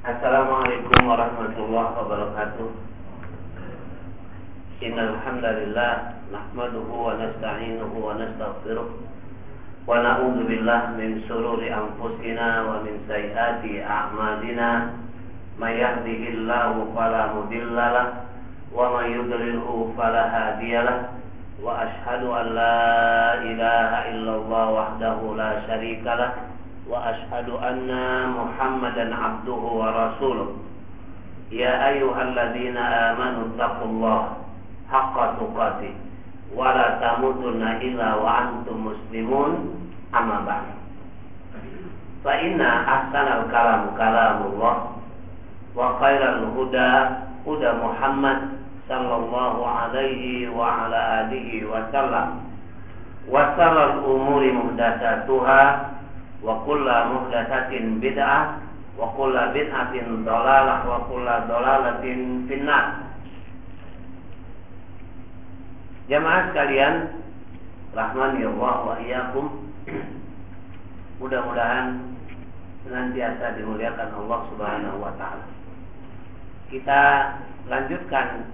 Assalamualaikum warahmatullahi wabarakatuh. Innal hamdalillah nahmaduhu wa nasta'inuhu wa nastaghfiruh wa na'udzu billahi min shururi anfusina wa min sayyiati a'malina. May yahdihillahu fala mudhillalah wa may yudlilhu fala hadiyalah wa ashhadu an la ilaha illallah wahdahu la syarikalah وأشهد أن محمدا عبده ورسوله يا أيها الذين آمنوا اتقوا الله حق تقاته ولا تموتن إلا وأنتم مسلمون أما بعد فإن أحسن الكلام كلام الله وخير الهدى هدى محمد صلى الله عليه وعلى آله وسلم وشر الأمور محدثاتها wa kulla muhdatsatin bid'ah wa kulla bid'atin dhalalah wa kulla dhalalatin finnar. Jamaah sekalian rahmani Allah wa iyyakum. Mudah-mudahan senantiasa dimuliakan Allah Subhanahu wa taala. Kita lanjutkan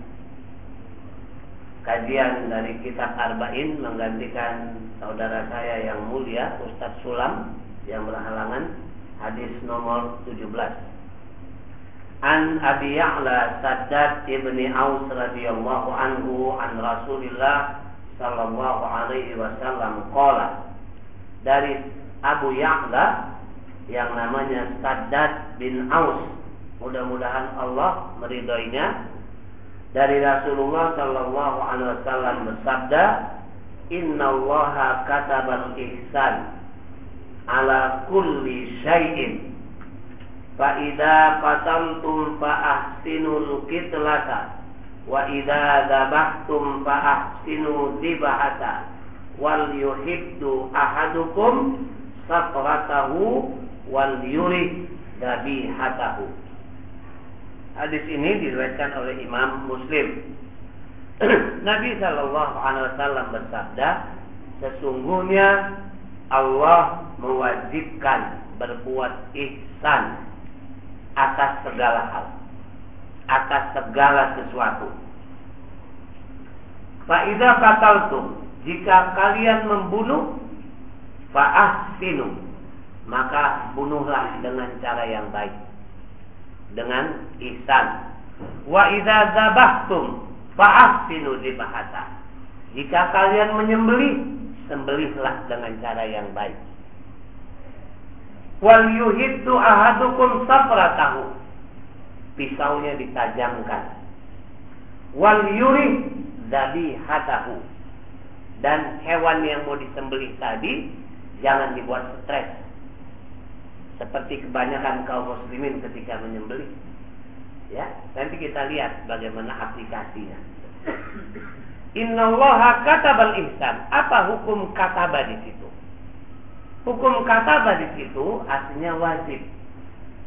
kajian dari kitab Arba'in menggantikan saudara saya yang mulia Ustadz Sulam yang berhalangan hadis nomor 17 An Abi Ya'la Saddad ibni Aus radhiyallahu anhu an Rasulillah sallallahu alaihi wasallam qala dari Abu Ya'la yang namanya Saddad bin Aus mudah-mudahan Allah meridhoinya. Dari Rasulullah sallallahu alaihi wasallam bersabda innallaha katabal ihsan ala kulli syai'in fa idza qataltum fa ahsinul qitlata wa idza dzabhtum fa ahsinu dzibhata wal yuhibdu ahadukum safratahu wal yuri dabihatahu Hadis ini diriwayatkan oleh Imam Muslim. Nabi Shallallahu Alaihi Wasallam bersabda, sesungguhnya Allah mewajibkan berbuat ihsan atas segala hal, atas segala sesuatu. Faidah kataltum, jika kalian membunuh, faahsinu, maka bunuhlah dengan cara yang baik, dengan ihsan. Wa idza zabahtum faahsinu dibahasa. Jika kalian menyembelih, sembelihlah dengan cara yang baik. Wal yuhiddu ahadukum safratahu. Pisaunya ditajamkan. Wal yuri hatahu. Dan hewan yang mau disembelih tadi jangan dibuat stres. Seperti kebanyakan kaum muslimin ketika menyembelih. Ya, nanti kita lihat bagaimana aplikasinya. Innallaha katabal ihsan. Apa hukum kataba di situ? Hukum kataba di situ artinya wajib.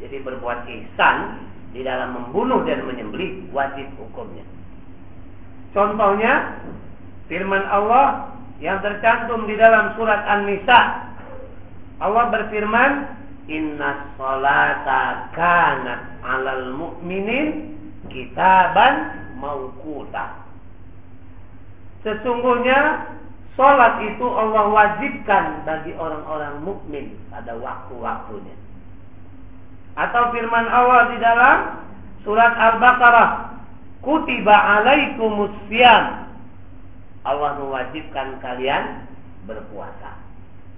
Jadi berbuat ihsan di dalam membunuh dan menyembelih wajib hukumnya. Contohnya firman Allah yang tercantum di dalam surat An-Nisa. Allah berfirman, "Inna salata kanat 'alal mu'minin kitaban mauquta." Sesungguhnya sholat itu Allah wajibkan bagi orang-orang mukmin pada waktu-waktunya. Atau firman Allah di dalam surat Al-Baqarah, "Kutiba alaikumus siyam." Allah mewajibkan kalian berpuasa.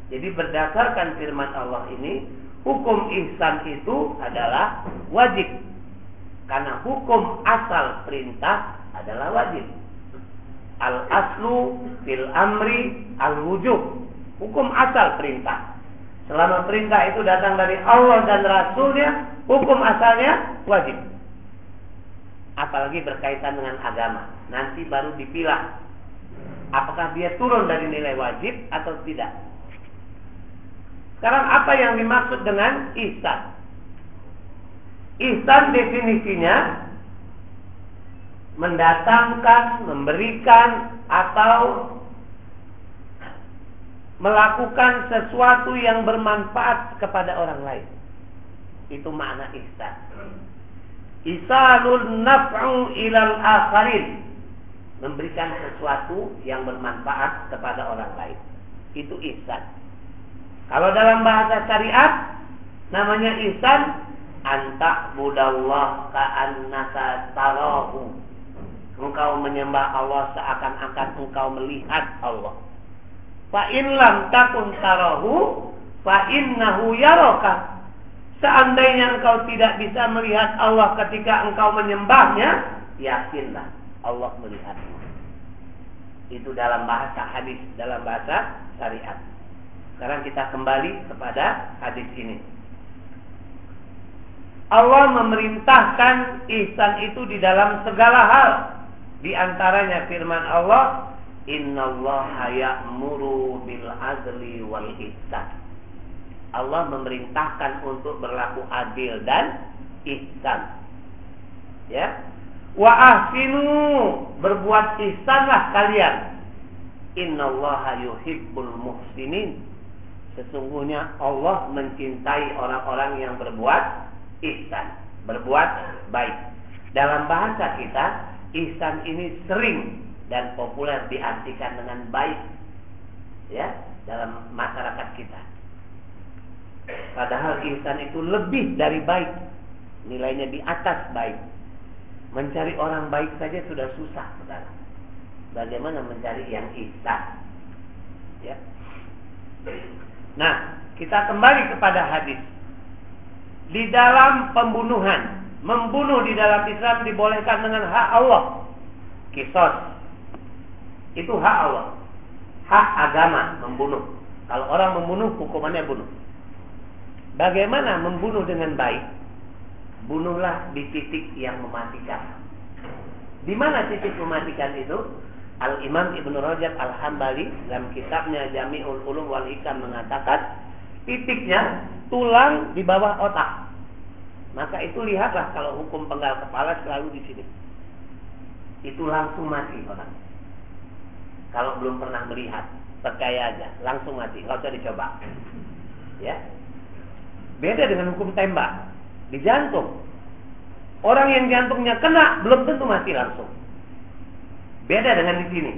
Jadi berdasarkan firman Allah ini, hukum ihsan itu adalah wajib. Karena hukum asal perintah adalah wajib. Al aslu fil amri al wujub. Hukum asal perintah. Selama perintah itu datang dari Allah dan Rasulnya, hukum asalnya wajib. Apalagi berkaitan dengan agama. Nanti baru dipilah. Apakah dia turun dari nilai wajib atau tidak. Sekarang apa yang dimaksud dengan ihsan? Ihsan definisinya mendatangkan, memberikan atau melakukan sesuatu yang bermanfaat kepada orang lain. Itu makna ihsan. Isalul naf'u ilal akharin. Memberikan sesuatu yang bermanfaat kepada orang lain. Itu ihsan. Kalau dalam bahasa syariat namanya ihsan anta budallah ka'annaka tarahu. Engkau menyembah Allah seakan-akan engkau melihat Allah. Fa in lam takun tarahu fa innahu yaraka. Seandainya engkau tidak bisa melihat Allah ketika engkau menyembahnya, yakinlah Allah melihatmu. Itu dalam bahasa hadis, dalam bahasa syariat. Sekarang kita kembali kepada hadis ini. Allah memerintahkan ihsan itu di dalam segala hal. Di antaranya firman Allah, Innallaha ya'muru bil adli wal ihsan. Allah memerintahkan untuk berlaku adil dan ihsan. Ya. Wa ahsinu, berbuat ihsanlah kalian. Innallaha yuhibbul muhsinin. Sesungguhnya Allah mencintai orang-orang yang berbuat ihsan, berbuat baik. Dalam bahasa kita, ihsan ini sering dan populer diartikan dengan baik. Ya, dalam masyarakat kita. Padahal ihsan itu lebih dari baik. Nilainya di atas baik. Mencari orang baik saja sudah susah, saudara. Bagaimana mencari yang ihsan? Ya. Nah, kita kembali kepada hadis. Di dalam pembunuhan, membunuh di dalam Islam dibolehkan dengan hak Allah. Kisos. Itu hak Allah. Hak agama membunuh. Kalau orang membunuh, hukumannya bunuh. Bagaimana membunuh dengan baik? Bunuhlah di titik yang mematikan. Di mana titik mematikan itu? Al-Imam Ibn Rajab Al-Hambali dalam kitabnya Jami'ul Ulum wal Hikam mengatakan titiknya tulang di bawah otak. Maka itu lihatlah kalau hukum penggal kepala selalu di sini. Itu langsung mati orang. Kalau belum pernah melihat, percaya aja, langsung mati, nggak usah dicoba. Ya. Beda dengan hukum tembak di jantung. Orang yang jantungnya kena belum tentu mati langsung. Beda dengan di sini.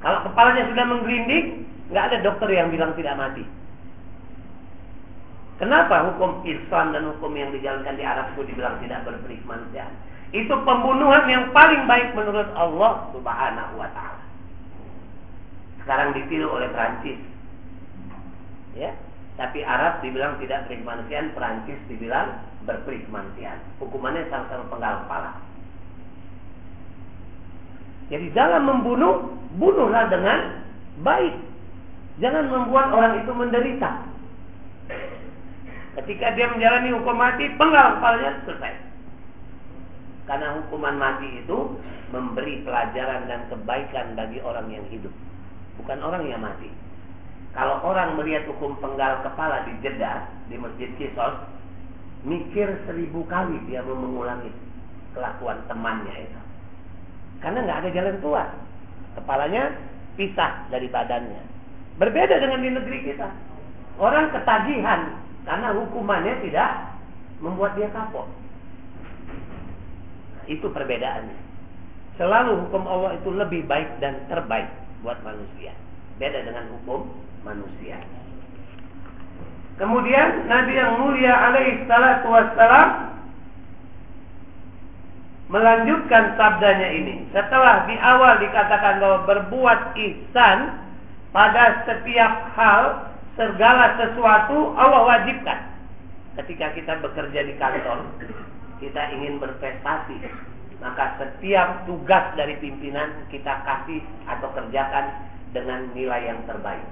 Kalau kepalanya sudah menggelinding, nggak ada dokter yang bilang tidak mati. Kenapa hukum Islam dan hukum yang dijalankan di Arab itu dibilang tidak berperi kemanusiaan? Itu pembunuhan yang paling baik menurut Allah Subhanahu wa taala. Sekarang ditiru oleh Prancis. Ya, tapi Arab dibilang tidak beri kemanusiaan, Prancis dibilang berperi kemanusiaan. Hukumannya sama-sama penggal kepala. Jadi dalam membunuh, bunuhlah dengan baik. Jangan membuat orang itu menderita. Ketika dia menjalani hukum mati, penggal kepalanya selesai. Karena hukuman mati itu memberi pelajaran dan kebaikan bagi orang yang hidup, bukan orang yang mati. Kalau orang melihat hukum penggal kepala di Jeddah, di Masjid Kisos, mikir seribu kali dia mau mengulangi kelakuan temannya itu. Karena nggak ada jalan keluar. Kepalanya pisah dari badannya. Berbeda dengan di negeri kita. Orang ketagihan karena hukumannya tidak membuat dia kapok. Itu perbedaannya. Selalu hukum Allah itu lebih baik dan terbaik buat manusia. Beda dengan hukum manusia. Kemudian Nabi yang mulia alaihi salatu wassalam melanjutkan sabdanya ini. Setelah di awal dikatakan bahwa berbuat ihsan pada setiap hal, segala sesuatu Allah wajibkan. Ketika kita bekerja di kantor, kita ingin berprestasi, maka setiap tugas dari pimpinan kita kasih atau kerjakan dengan nilai yang terbaik.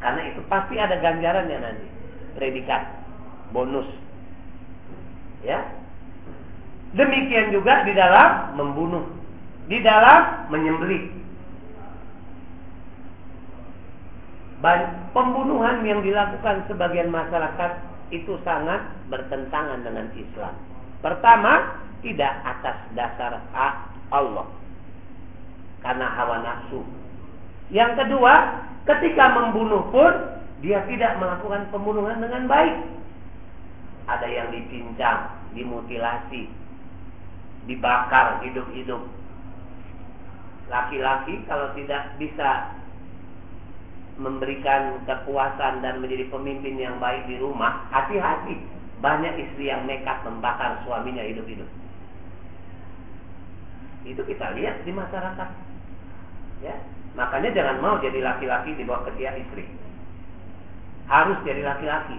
Karena itu pasti ada ganjarannya nanti, predikat, bonus. Ya, Demikian juga di dalam membunuh, di dalam menyembelih. Pembunuhan yang dilakukan sebagian masyarakat itu sangat bertentangan dengan Islam. Pertama, tidak atas dasar hak Allah karena hawa nafsu. Yang kedua, ketika membunuh pun dia tidak melakukan pembunuhan dengan baik. ada yang dicincang, dimutilasi, dibakar hidup-hidup. Laki-laki kalau tidak bisa memberikan kepuasan dan menjadi pemimpin yang baik di rumah, hati-hati. Banyak istri yang nekat membakar suaminya hidup-hidup. Itu kita lihat di masyarakat. Ya, makanya jangan mau jadi laki-laki di bawah ketiak istri. Harus jadi laki-laki.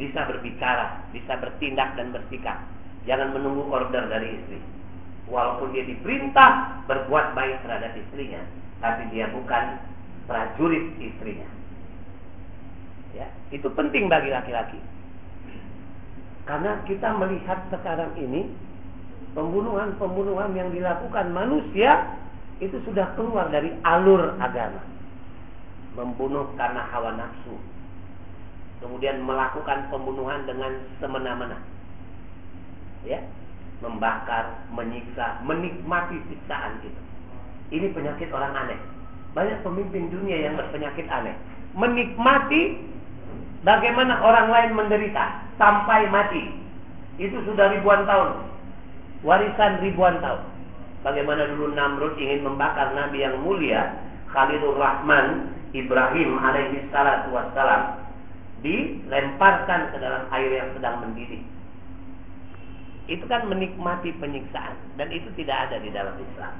Bisa berbicara, bisa bertindak dan bersikap. Jangan menunggu order dari istri. Walaupun dia diperintah berbuat baik terhadap istrinya, tapi dia bukan prajurit istrinya. Ya, itu penting bagi laki-laki. Karena kita melihat sekarang ini pembunuhan-pembunuhan yang dilakukan manusia itu sudah keluar dari alur agama. Membunuh karena hawa nafsu. Kemudian melakukan pembunuhan dengan semena-mena ya membakar, menyiksa, menikmati siksaan itu. Ini penyakit orang aneh. Banyak pemimpin dunia yang berpenyakit aneh. Menikmati bagaimana orang lain menderita sampai mati. Itu sudah ribuan tahun. Warisan ribuan tahun. Bagaimana dulu Namrud ingin membakar Nabi yang mulia, Khalilur Rahman, Ibrahim alaihi salatu wassalam, dilemparkan ke dalam air yang sedang mendidih itu kan menikmati penyiksaan dan itu tidak ada di dalam Islam.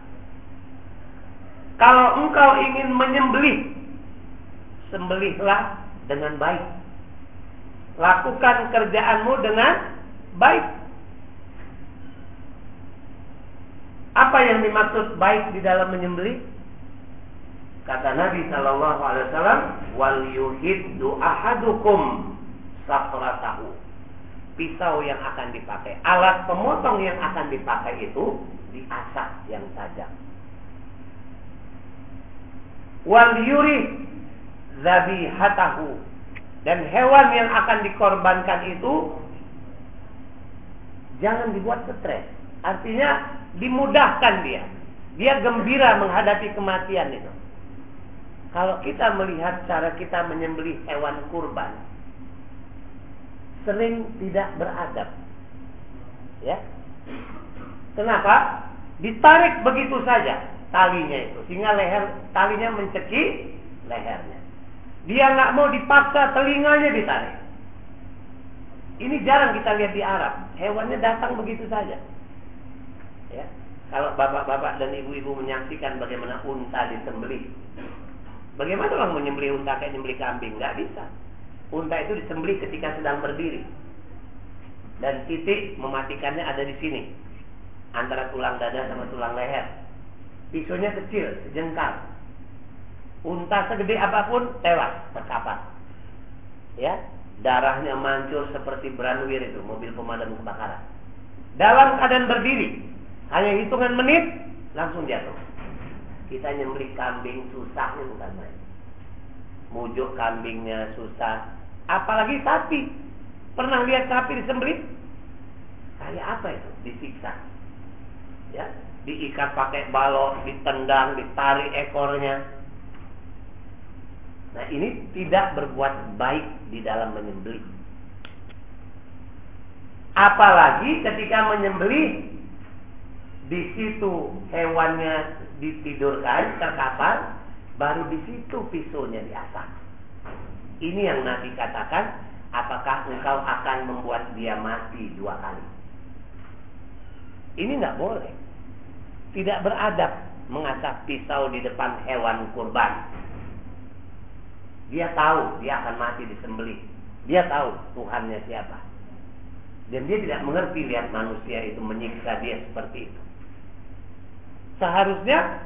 Kalau engkau ingin menyembelih, sembelihlah dengan baik. Lakukan kerjaanmu dengan baik. Apa yang dimaksud baik di dalam menyembelih? Kata Nabi Shallallahu Alaihi Wasallam, "Wal yuhiddu ahadukum safratahu." pisau yang akan dipakai, alat pemotong yang akan dipakai itu diasah yang tajam. Wal yuri zabihatahu dan hewan yang akan dikorbankan itu jangan dibuat stres. Artinya dimudahkan dia. Dia gembira menghadapi kematian itu. Kalau kita melihat cara kita menyembelih hewan kurban, sering tidak beradab. Ya. Kenapa? Ditarik begitu saja talinya itu sehingga leher talinya mencekik lehernya. Dia nggak mau dipaksa telinganya ditarik. Ini jarang kita lihat di Arab. Hewannya datang begitu saja. Ya. Kalau bapak-bapak dan ibu-ibu menyaksikan bagaimana unta disembelih. Bagaimana orang menyembelih unta kayak menyembelih kambing? Nggak bisa. Unta itu disembelih ketika sedang berdiri. Dan titik mematikannya ada di sini. Antara tulang dada sama tulang leher. Pisaunya kecil, sejengkal. Unta segede apa pun tewas, terkapar. Ya, darahnya mancur seperti branwir itu, mobil pemadam kebakaran. Dalam keadaan berdiri, hanya hitungan menit langsung jatuh. Kita nyembelih kambing susahnya bukan main. Mujuk kambingnya susah, Apalagi sapi. Pernah lihat sapi disembelih? Kayak apa itu? Disiksa. Ya, diikat pakai balok, ditendang, ditarik ekornya. Nah, ini tidak berbuat baik di dalam menyembelih. Apalagi ketika menyembelih di situ hewannya ditidurkan, terkapar, baru di situ pisaunya diasah. Ini yang Nabi katakan, apakah engkau akan membuat dia mati dua kali? Ini nggak boleh. Tidak beradab mengasah pisau di depan hewan kurban. Dia tahu dia akan mati disembelih. Dia tahu Tuhannya siapa. Dan dia tidak mengerti lihat manusia itu menyiksa dia seperti itu. Seharusnya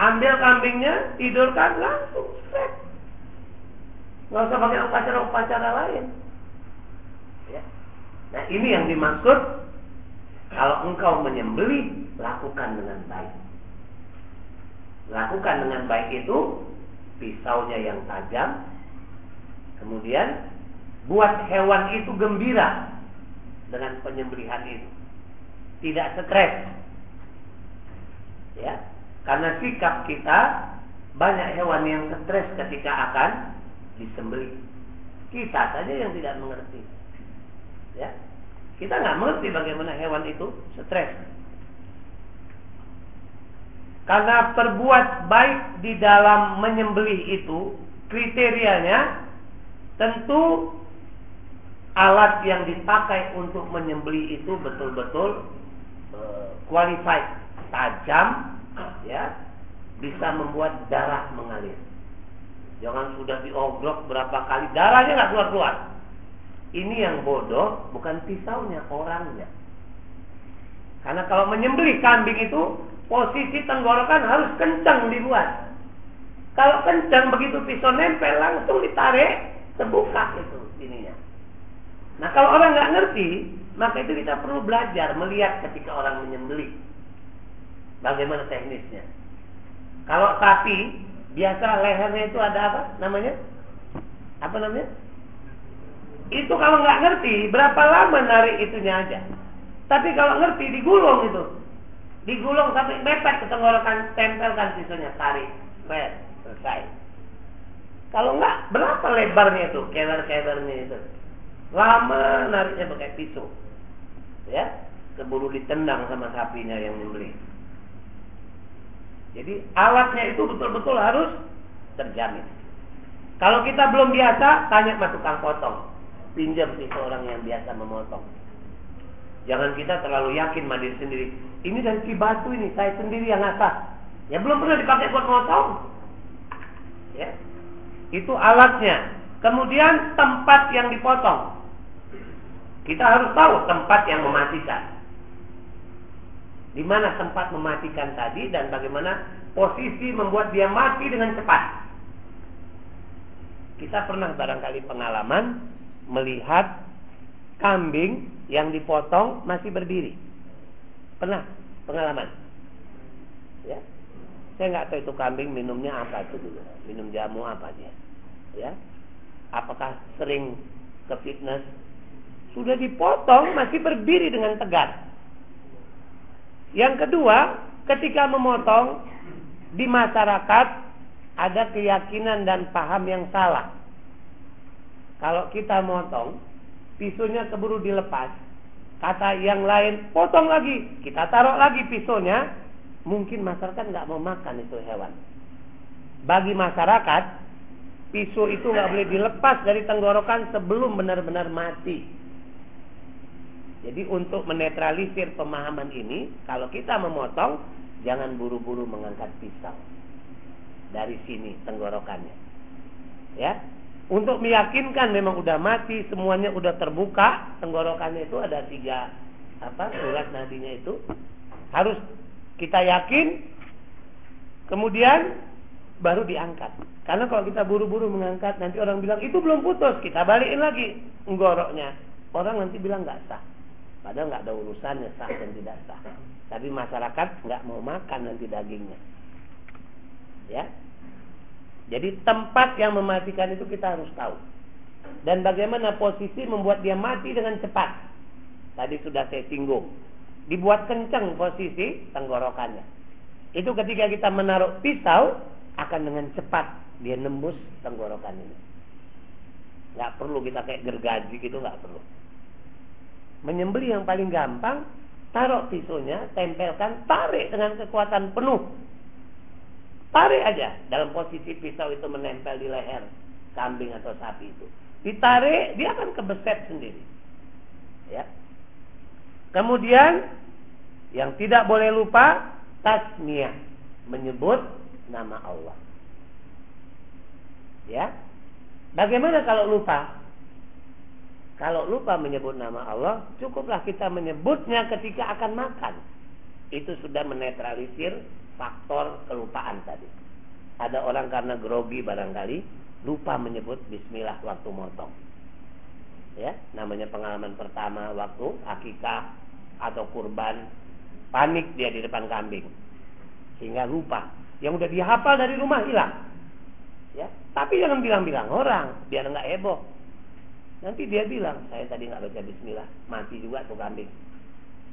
ambil kambingnya, tidurkan langsung, straight. Nggak usah pakai upacara-upacara lain. Ya. Nah ini yang dimaksud kalau engkau menyembeli lakukan dengan baik. Lakukan dengan baik itu pisaunya yang tajam. Kemudian buat hewan itu gembira dengan penyembelihan itu. Tidak stres. Ya, karena sikap kita banyak hewan yang stres ketika akan disembelih. Kita saja yang tidak mengerti. Ya. Kita nggak mengerti bagaimana hewan itu stres. Karena perbuat baik di dalam menyembelih itu kriterianya tentu alat yang dipakai untuk menyembelih itu betul-betul uh, qualified, tajam, ya, bisa membuat darah mengalir. Jangan sudah diogrok berapa kali darahnya nggak keluar-keluar. Ini yang bodoh bukan pisaunya, orangnya. Karena kalau menyembelih kambing itu posisi tenggorokan harus kencang dibuat. Kalau kencang begitu pisau nempel langsung ditarik, terbuka itu ininya. Nah kalau orang nggak ngerti, maka itu kita perlu belajar melihat ketika orang menyembelih. Bagaimana teknisnya. Kalau sapi, biasa lehernya itu ada apa namanya? Apa namanya? Itu kalau nggak ngerti, berapa lama narik itunya aja. Tapi kalau ngerti, digulung itu. Digulung sampai mepet ke tenggorokan, tempelkan sisunya, tarik. Mepet, selesai. Kalau nggak, berapa lebarnya itu, kewer-kewernya itu. Lama nariknya pakai pisau. Ya, keburu ditendang sama sapinya yang membeli. Jadi alatnya itu betul-betul harus terjamin. Kalau kita belum biasa, tanya sama tukang potong. Pinjam pisau orang yang biasa memotong. Jangan kita terlalu yakin mandiri sendiri. Ini dari Cibatu ini, saya sendiri yang asah. Ya belum pernah dipakai buat motong. Ya. Itu alatnya. Kemudian tempat yang dipotong. Kita harus tahu tempat yang mematikan. Di mana tempat mematikan tadi dan bagaimana posisi membuat dia mati dengan cepat. Kita pernah barangkali pengalaman melihat kambing yang dipotong masih berdiri. Pernah pengalaman? Ya. Saya nggak tahu itu kambing minumnya apa itu dulu. Minum jamu apa dia. Ya. Apakah sering ke fitness sudah dipotong masih berdiri dengan tegak. Yang kedua, ketika memotong di masyarakat ada keyakinan dan paham yang salah. Kalau kita motong, pisunya keburu dilepas. Kata yang lain, potong lagi. Kita taruh lagi pisaunya. Mungkin masyarakat nggak mau makan itu hewan. Bagi masyarakat, pisau itu nggak boleh dilepas dari tenggorokan sebelum benar-benar mati. Jadi untuk menetralisir pemahaman ini, kalau kita memotong, jangan buru-buru mengangkat pisau dari sini tenggorokannya. Ya, untuk meyakinkan memang udah mati, semuanya udah terbuka, tenggorokannya itu ada tiga apa urat nadinya itu harus kita yakin, kemudian baru diangkat. Karena kalau kita buru-buru mengangkat, nanti orang bilang itu belum putus, kita balikin lagi tenggoroknya. Orang nanti bilang nggak sah. Padahal nggak ada urusannya sah dan tidak sah. Tapi masyarakat nggak mau makan nanti dagingnya. Ya. Jadi tempat yang mematikan itu kita harus tahu. Dan bagaimana posisi membuat dia mati dengan cepat. Tadi sudah saya singgung. Dibuat kencang posisi tenggorokannya. Itu ketika kita menaruh pisau akan dengan cepat dia nembus tenggorokan ini. Nggak perlu kita kayak gergaji gitu nggak perlu. Menyembelih yang paling gampang, taruh pisaunya, tempelkan, tarik dengan kekuatan penuh. Tarik aja dalam posisi pisau itu menempel di leher kambing atau sapi itu. Ditarik, dia akan kebeset sendiri. Ya. Kemudian yang tidak boleh lupa tasmiyah, menyebut nama Allah. Ya. Bagaimana kalau lupa? Kalau lupa menyebut nama Allah, cukuplah kita menyebutnya ketika akan makan. Itu sudah menetralisir faktor kelupaan tadi. Ada orang karena grogi barangkali lupa menyebut bismillah waktu motong. Ya, namanya pengalaman pertama waktu akikah atau kurban, panik dia di depan kambing. Sehingga lupa. Yang udah dihafal dari rumah hilang. Ya, tapi jangan bilang-bilang orang biar nggak heboh. Nanti dia bilang, saya tadi nggak baca bismillah, mati juga tuh kambing.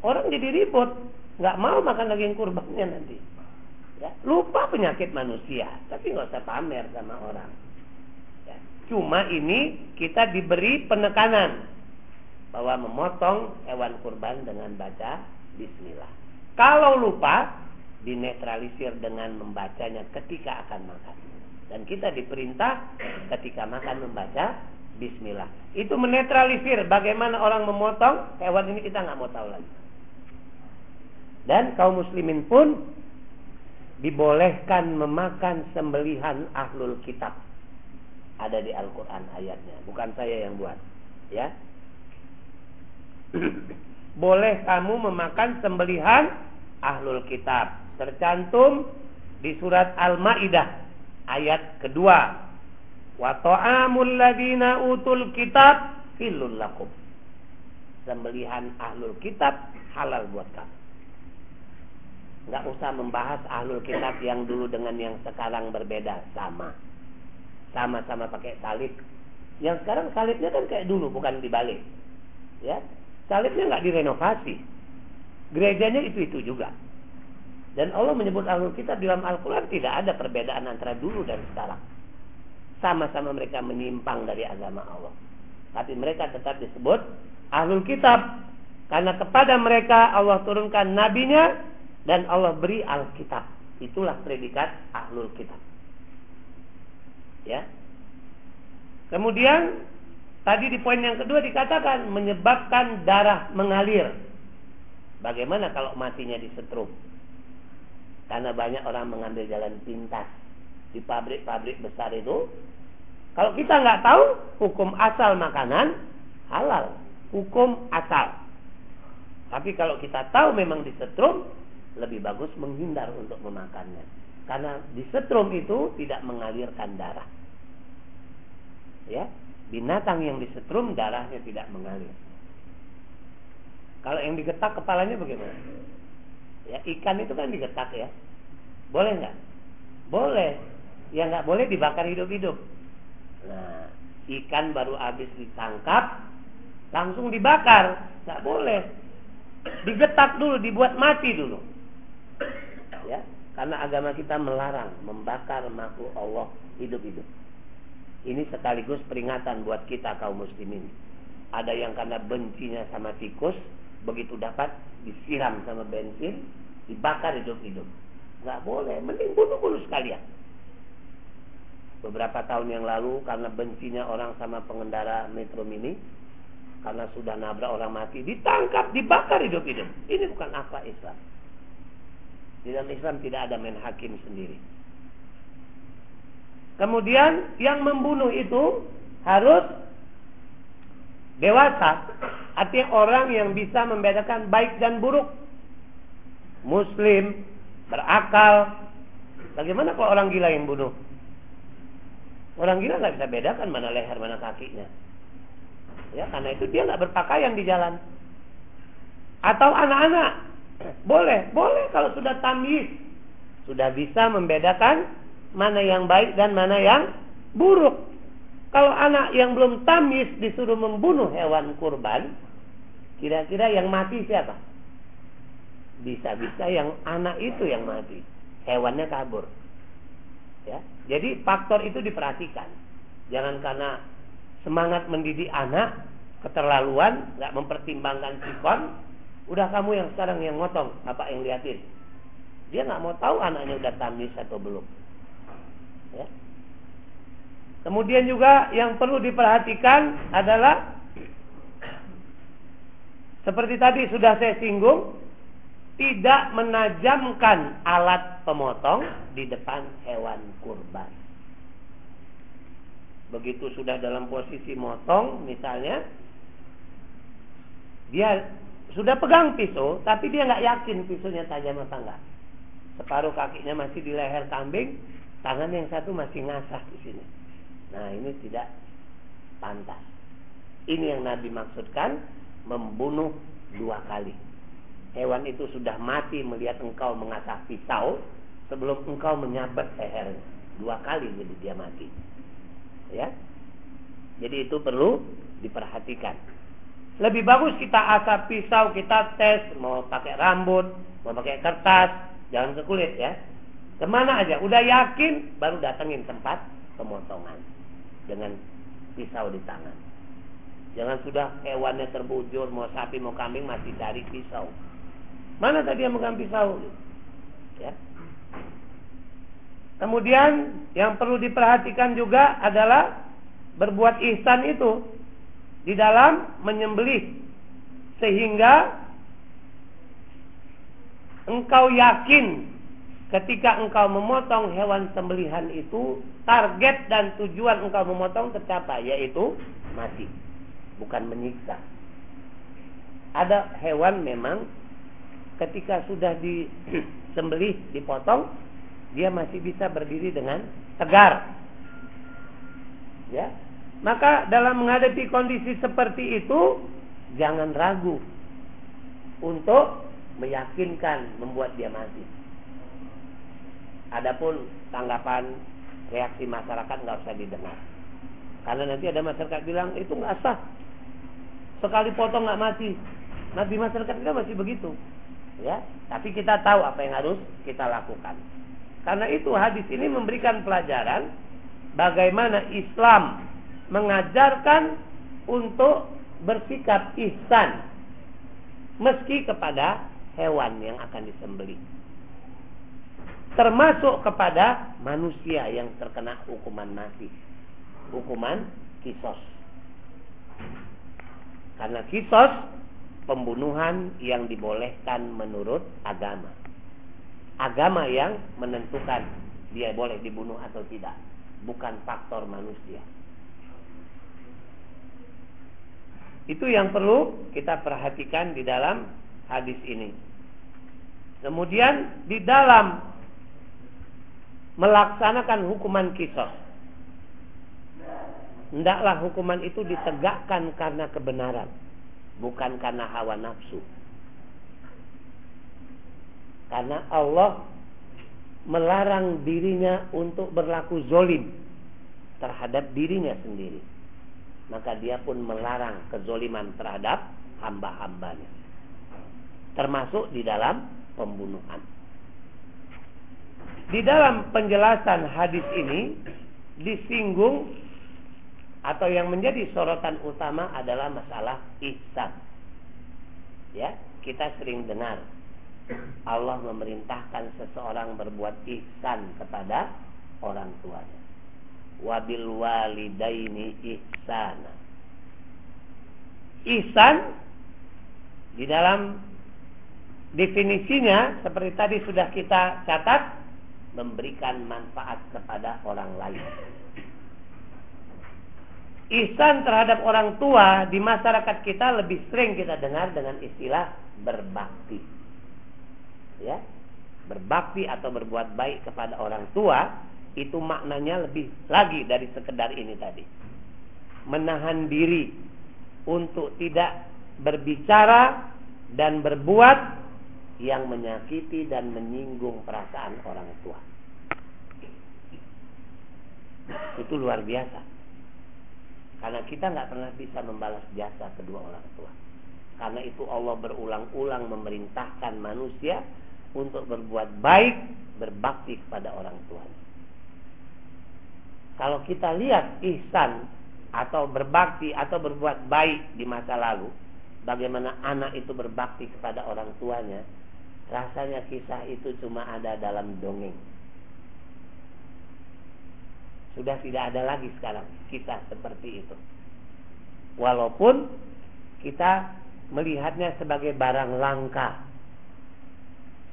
Orang jadi ribut, nggak mau makan daging kurbannya nanti. Ya, lupa penyakit manusia, tapi nggak usah pamer sama orang. Ya, cuma ini kita diberi penekanan. bahwa memotong hewan kurban dengan baca bismillah. Kalau lupa, dinetralisir dengan membacanya ketika akan makan. Dan kita diperintah ketika makan membaca bismillah. Itu menetralisir bagaimana orang memotong hewan ini kita nggak mau tahu lagi. Dan kaum muslimin pun dibolehkan memakan sembelihan ahlul kitab. Ada di Al-Quran ayatnya. Bukan saya yang buat. Ya. Boleh kamu memakan sembelihan ahlul kitab. Tercantum di surat Al-Ma'idah. Ayat kedua. Wa ta'amul ladina utul kitab filul lakum. Sembelihan ahlul kitab halal buat kamu. Nggak usah membahas ahlul kitab yang dulu dengan yang sekarang berbeda. Sama. Sama-sama pakai salib. Yang sekarang salibnya kan kayak dulu, bukan dibalik. Ya, salibnya nggak direnovasi. Gerejanya itu-itu juga. Dan Allah menyebut ahlul kitab dalam Al-Quran tidak ada perbedaan antara dulu dan sekarang. Sama-sama mereka menyimpang dari agama Allah. Tapi mereka tetap disebut ahlul kitab. Karena kepada mereka Allah turunkan nabinya dan Allah beri Alkitab. Itulah predikat ahlul kitab. Ya. Kemudian tadi di poin yang kedua dikatakan menyebabkan darah mengalir. Bagaimana kalau matinya disetrum? Karena banyak orang mengambil jalan pintas di pabrik-pabrik besar itu. Kalau kita nggak tahu hukum asal makanan halal, hukum asal. Tapi kalau kita tahu memang disetrum, lebih bagus menghindar untuk memakannya. Karena di setrum itu tidak mengalirkan darah. Ya, binatang yang disetrum darahnya tidak mengalir. Kalau yang digetak kepalanya bagaimana? Ya, ikan itu kan digetak ya. Boleh nggak? Boleh. Ya nggak boleh dibakar hidup-hidup. Nah, ikan baru habis ditangkap, langsung dibakar, nggak boleh. Digetak dulu, dibuat mati dulu ya. Karena agama kita melarang membakar makhluk Allah hidup-hidup. Ini sekaligus peringatan buat kita kaum muslimin. Ada yang karena bencinya sama tikus begitu dapat disiram sama bensin dibakar hidup-hidup. Nggak boleh mending bunuh-bunuh sekalian. Beberapa tahun yang lalu karena bencinya orang sama pengendara metro mini karena sudah nabrak orang mati ditangkap dibakar hidup-hidup. Ini bukan apa Islam di dalam Islam tidak ada main hakim sendiri. Kemudian yang membunuh itu harus dewasa. Artinya orang yang bisa membedakan baik dan buruk. Muslim, berakal. Bagaimana kalau orang gila yang bunuh? Orang gila nggak bisa bedakan mana leher mana kakinya. Ya, karena itu dia nggak berpakaian di jalan. Atau anak-anak boleh, boleh kalau sudah tamyiz. Sudah bisa membedakan mana yang baik dan mana yang buruk. Kalau anak yang belum tamyiz disuruh membunuh hewan kurban, kira-kira yang mati siapa? Bisa-bisa yang anak itu yang mati. Hewannya kabur. Ya. Jadi faktor itu diperhatikan. Jangan karena semangat mendidik anak keterlaluan, nggak mempertimbangkan sikon, Udah kamu yang sekarang yang ngotong, apa yang liatin. Dia nggak mau tahu anaknya udah tamis atau belum. Ya. Kemudian juga yang perlu diperhatikan adalah seperti tadi sudah saya singgung, tidak menajamkan alat pemotong di depan hewan kurban. Begitu sudah dalam posisi motong misalnya, dia sudah pegang pisau, tapi dia nggak yakin pisaunya tajam apa enggak. Separuh kakinya masih di leher kambing, tangan yang satu masih ngasah di sini. Nah ini tidak pantas. Ini yang Nabi maksudkan membunuh dua kali. Hewan itu sudah mati melihat engkau mengasah pisau sebelum engkau menyabat lehernya. Dua kali jadi dia mati. Ya. Jadi itu perlu diperhatikan. Lebih bagus kita asap pisau, kita tes mau pakai rambut, mau pakai kertas, jangan ke kulit ya. Ke mana aja, udah yakin baru datengin tempat pemotongan dengan pisau di tangan. Jangan sudah hewannya terbujur, mau sapi, mau kambing masih cari pisau. Mana tadi yang megang pisau? Ya. Kemudian yang perlu diperhatikan juga adalah berbuat ihsan itu di dalam menyembelih sehingga engkau yakin ketika engkau memotong hewan sembelihan itu target dan tujuan engkau memotong tercapai yaitu mati bukan menyiksa. Ada hewan memang ketika sudah disembelih, dipotong, dia masih bisa berdiri dengan tegar. Ya. Maka dalam menghadapi kondisi seperti itu jangan ragu untuk meyakinkan membuat dia mati. Adapun tanggapan reaksi masyarakat nggak usah didengar. Karena nanti ada masyarakat bilang itu nggak sah. Sekali potong nggak mati. Nabi masyarakat kita masih begitu. Ya, tapi kita tahu apa yang harus kita lakukan. Karena itu hadis ini memberikan pelajaran bagaimana Islam mengajarkan untuk bersikap ihsan meski kepada hewan yang akan disembelih. Termasuk kepada manusia yang terkena hukuman mati. Hukuman kisos. Karena kisos pembunuhan yang dibolehkan menurut agama. Agama yang menentukan dia boleh dibunuh atau tidak, bukan faktor manusia. Itu yang perlu kita perhatikan di dalam hadis ini. Kemudian di dalam melaksanakan hukuman kisos hendaklah hukuman itu ditegakkan karena kebenaran, bukan karena hawa nafsu. Karena Allah melarang dirinya untuk berlaku zolim terhadap dirinya sendiri. Maka dia pun melarang kezoliman terhadap hamba-hambanya. Termasuk di dalam pembunuhan. Di dalam penjelasan hadis ini disinggung atau yang menjadi sorotan utama adalah masalah ihsan. Ya, kita sering dengar Allah memerintahkan seseorang berbuat ihsan kepada orang tuanya. Wabil walidaini ihsana. Ihsan di dalam definisinya seperti tadi sudah kita catat memberikan manfaat kepada orang lain ihsan terhadap orang tua di masyarakat kita lebih sering kita dengar dengan istilah berbakti. Ya. Berbakti atau berbuat baik kepada orang tua itu maknanya lebih lagi dari sekedar ini tadi. Menahan diri untuk tidak berbicara dan berbuat yang menyakiti dan menyinggung perasaan orang tua. Itu luar biasa. Karena kita nggak pernah bisa membalas jasa kedua orang tua. Karena itu Allah berulang-ulang memerintahkan manusia untuk berbuat baik, berbakti kepada orang tuanya. Kalau kita lihat ihsan atau berbakti atau berbuat baik di masa lalu, bagaimana anak itu berbakti kepada orang tuanya, rasanya kisah itu cuma ada dalam dongeng. Sudah tidak ada lagi sekarang kisah seperti itu. Walaupun kita melihatnya sebagai barang langka.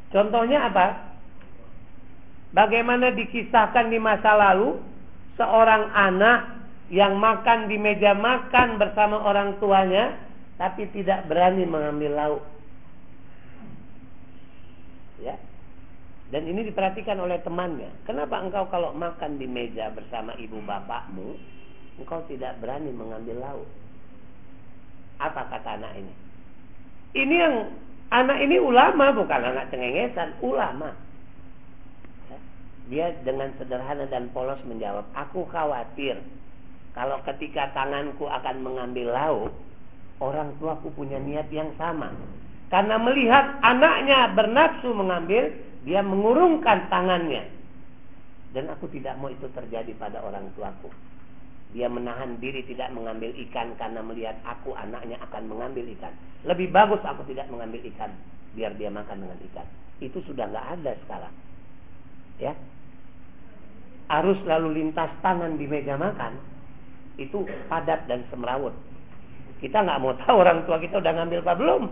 Contohnya apa? Bagaimana dikisahkan di masa lalu seorang anak yang makan di meja makan bersama orang tuanya tapi tidak berani mengambil lauk. Ya, dan ini diperhatikan oleh temannya. Kenapa engkau kalau makan di meja bersama ibu bapakmu, engkau tidak berani mengambil lauk? Apa kata anak ini? Ini yang anak ini ulama bukan anak cengengesan, ulama. Dia dengan sederhana dan polos menjawab, aku khawatir kalau ketika tanganku akan mengambil lauk, orang tuaku punya niat yang sama. Karena melihat anaknya bernafsu mengambil, dia mengurungkan tangannya. Dan aku tidak mau itu terjadi pada orang tuaku. Dia menahan diri tidak mengambil ikan karena melihat aku anaknya akan mengambil ikan. Lebih bagus aku tidak mengambil ikan biar dia makan dengan ikan. Itu sudah nggak ada sekarang. Ya. Arus lalu lintas tangan di meja makan itu padat dan semrawut. Kita nggak mau tahu orang tua kita udah ngambil apa belum.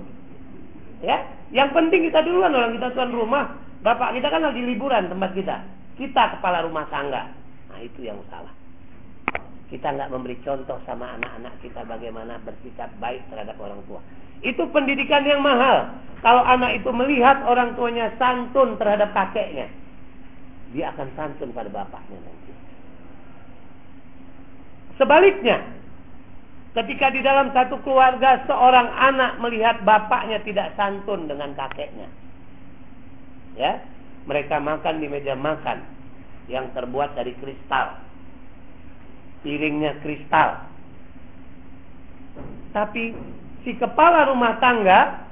Ya, yang penting kita duluan orang kita tuan rumah. Bapak kita kan lagi liburan tempat kita. Kita kepala rumah tangga. Nah itu yang salah. Kita nggak memberi contoh sama anak-anak kita bagaimana bersikap baik terhadap orang tua. Itu pendidikan yang mahal. Kalau anak itu melihat orang tuanya santun terhadap kakeknya, dia akan santun pada bapaknya nanti. Sebaliknya, ketika di dalam satu keluarga seorang anak melihat bapaknya tidak santun dengan kakeknya, ya, mereka makan di meja makan yang terbuat dari kristal piringnya kristal. Tapi si kepala rumah tangga